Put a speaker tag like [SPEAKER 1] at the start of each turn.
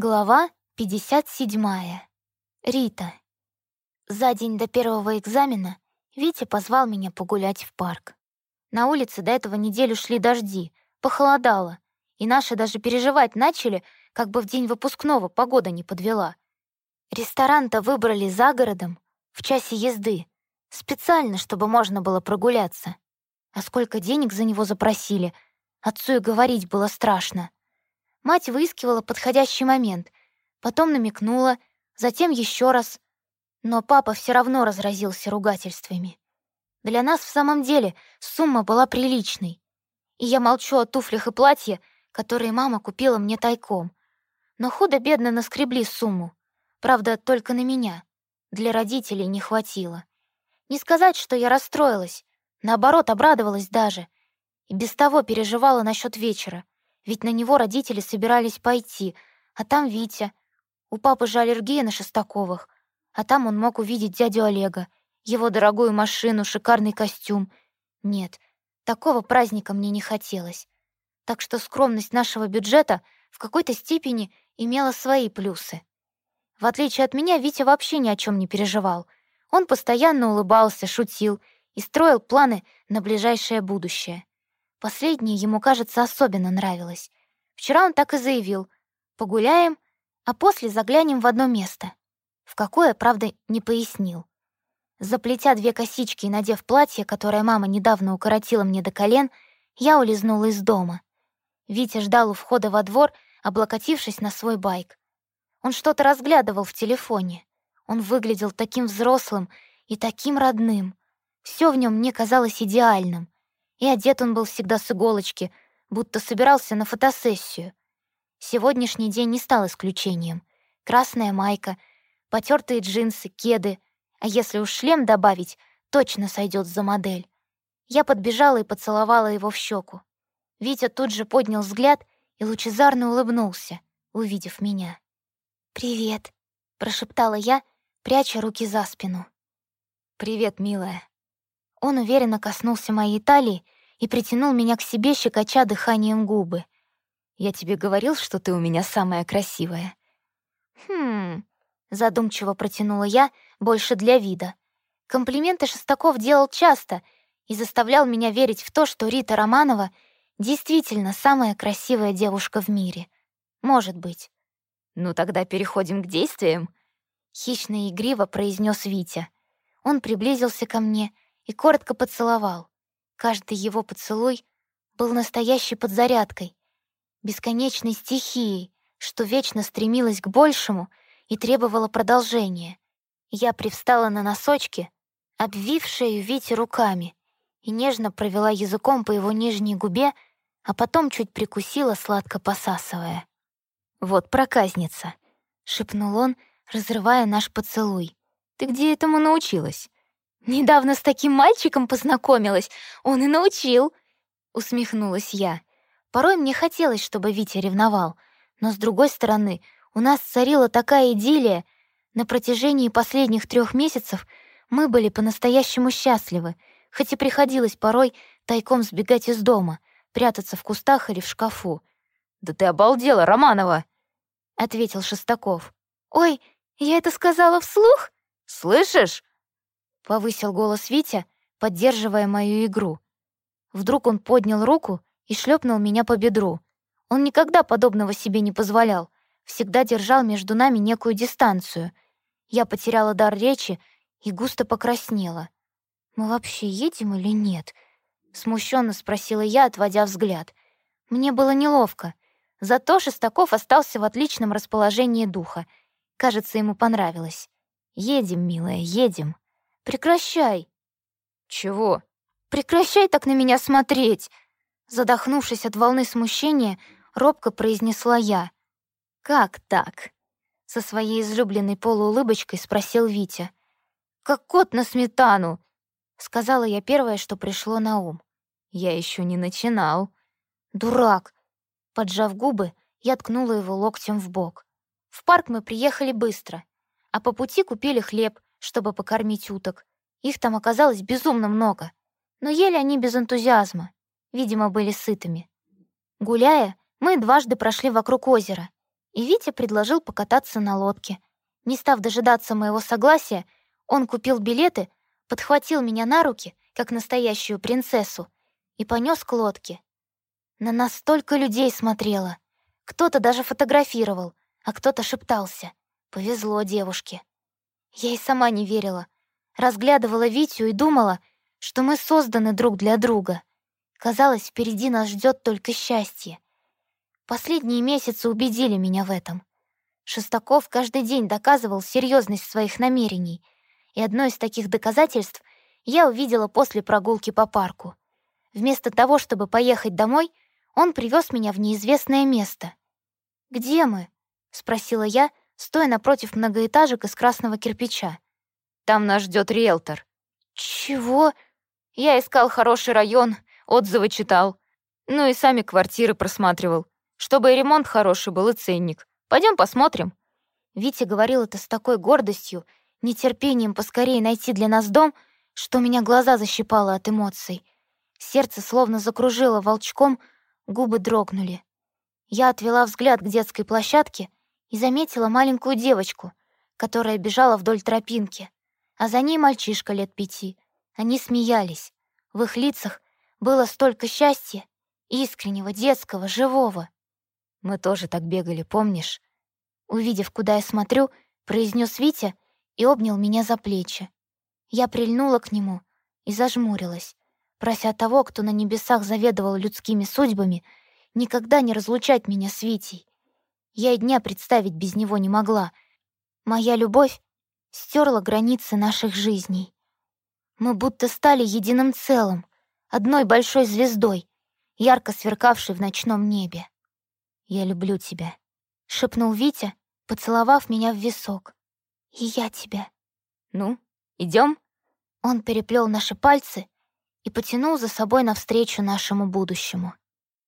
[SPEAKER 1] Глава 57. Рита. За день до первого экзамена Витя позвал меня погулять в парк. На улице до этого неделю шли дожди, похолодало, и наши даже переживать начали, как бы в день выпускного погода не подвела. Ресторан-то выбрали за городом, в часе езды, специально, чтобы можно было прогуляться. А сколько денег за него запросили, отцу и говорить было страшно. Мать выискивала подходящий момент, потом намекнула, затем еще раз. Но папа все равно разразился ругательствами. Для нас в самом деле сумма была приличной. И я молчу о туфлях и платье, которые мама купила мне тайком. Но худо-бедно наскребли сумму. Правда, только на меня. Для родителей не хватило. Не сказать, что я расстроилась. Наоборот, обрадовалась даже. И без того переживала насчет вечера. Ведь на него родители собирались пойти, а там Витя. У папы же аллергия на Шестаковых, а там он мог увидеть дядю Олега, его дорогую машину, шикарный костюм. Нет, такого праздника мне не хотелось. Так что скромность нашего бюджета в какой-то степени имела свои плюсы. В отличие от меня, Витя вообще ни о чем не переживал. Он постоянно улыбался, шутил и строил планы на ближайшее будущее. Последнее ему, кажется, особенно нравилось. Вчера он так и заявил. Погуляем, а после заглянем в одно место. В какое, правда, не пояснил. Заплетя две косички и надев платье, которое мама недавно укоротила мне до колен, я улизнула из дома. Витя ждал у входа во двор, облокотившись на свой байк. Он что-то разглядывал в телефоне. Он выглядел таким взрослым и таким родным. Все в нем мне казалось идеальным — и одет он был всегда с иголочки, будто собирался на фотосессию. Сегодняшний день не стал исключением. Красная майка, потертые джинсы, кеды, а если уж шлем добавить, точно сойдет за модель. Я подбежала и поцеловала его в щеку. Витя тут же поднял взгляд и лучезарно улыбнулся, увидев меня. «Привет», — прошептала я, пряча руки за спину. «Привет, милая», он уверенно коснулся моей талии и притянул меня к себе, щекоча дыханием губы. «Я тебе говорил, что ты у меня самая красивая». «Хм...» — задумчиво протянула я, больше для вида. Комплименты Шестаков делал часто и заставлял меня верить в то, что Рита Романова действительно самая красивая девушка в мире. Может быть. «Ну тогда переходим к действиям», — хищно и игриво произнес Витя. Он приблизился ко мне — и коротко поцеловал. Каждый его поцелуй был настоящей подзарядкой, бесконечной стихией, что вечно стремилась к большему и требовала продолжения. Я привстала на носочки, обвив шею Вити руками, и нежно провела языком по его нижней губе, а потом чуть прикусила, сладко посасывая. «Вот проказница», — шепнул он, разрывая наш поцелуй. «Ты где этому научилась?» Недавно с таким мальчиком познакомилась, он и научил, усмехнулась я. Порой мне хотелось, чтобы Витя ревновал, но с другой стороны, у нас царила такая идиллия. На протяжении последних трех месяцев мы были по-настоящему счастливы, хоть и приходилось порой тайком сбегать из дома, прятаться в кустах или в шкафу. «Да ты обалдела, Романова!» — ответил Шестаков. «Ой, я это сказала вслух?» «Слышишь?» Повысил голос Витя, поддерживая мою игру. Вдруг он поднял руку и шлепнул меня по бедру. Он никогда подобного себе не позволял, всегда держал между нами некую дистанцию. Я потеряла дар речи и густо покраснела. «Мы вообще едем или нет?» — смущенно спросила я, отводя взгляд. Мне было неловко. Зато Шестаков остался в отличном расположении духа. Кажется, ему понравилось. «Едем, милая, едем». Прекращай!» «Чего?» «Прекращай так на меня смотреть!» Задохнувшись от волны смущения, робко произнесла я. «Как так?» Со своей излюбленной полуулыбочкой спросил Витя. «Как кот на сметану!» Сказала я первое, что пришло на ум. «Я еще не начинал». «Дурак!» Поджав губы, я ткнула его локтем в бок. В парк мы приехали быстро, а по пути купили хлеб, чтобы покормить уток. Их там оказалось безумно много. Но ели они без энтузиазма. Видимо, были сытыми. Гуляя, мы дважды прошли вокруг озера. И Витя предложил покататься на лодке. Не став дожидаться моего согласия, он купил билеты, подхватил меня на руки, как настоящую принцессу, и понес к лодке. На нас столько людей смотрело. Кто-то даже фотографировал, а кто-то шептался. Повезло девушке. Я и сама не верила. Разглядывала Витю и думала, что мы созданы друг для друга. Казалось, впереди нас ждет только счастье. Последние месяцы убедили меня в этом. Шестаков каждый день доказывал серьезность своих намерений, и одно из таких доказательств я увидела после прогулки по парку. Вместо того, чтобы поехать домой, он привез меня в неизвестное место. «Где мы?» — спросила я, стоя напротив многоэтажек из красного кирпича.
[SPEAKER 2] «Там нас ждет риэлтор».
[SPEAKER 1] «Чего?»
[SPEAKER 2] «Я искал хороший район, отзывы читал. Ну и сами квартиры просматривал. Чтобы и ремонт хороший был, и ценник. Пойдем посмотрим».
[SPEAKER 1] Витя говорил это с такой гордостью, нетерпением поскорее найти для нас дом, что у меня глаза защипало от эмоций. Сердце словно закружило волчком, губы дрогнули. Я отвела взгляд к детской площадке и заметила маленькую девочку, которая бежала вдоль тропинки, а за ней мальчишка лет пяти. Они смеялись. В их лицах было столько счастья, искреннего, детского, живого.
[SPEAKER 2] Мы тоже так бегали, помнишь?
[SPEAKER 1] Увидев, куда я смотрю, произнес Витя и обнял меня за плечи. Я прильнула к нему и зажмурилась, прося того, кто на небесах заведовал людскими судьбами, никогда не разлучать меня с Витей. Я и дня представить без него не могла. Моя любовь стерла границы наших жизней. Мы будто стали единым целым, одной большой звездой, ярко сверкавшей в ночном небе.
[SPEAKER 2] «Я люблю тебя», —
[SPEAKER 1] шепнул Витя, поцеловав меня в висок. «И я тебя».
[SPEAKER 2] «Ну, идем?
[SPEAKER 1] Он переплел наши пальцы и потянул за собой навстречу нашему будущему.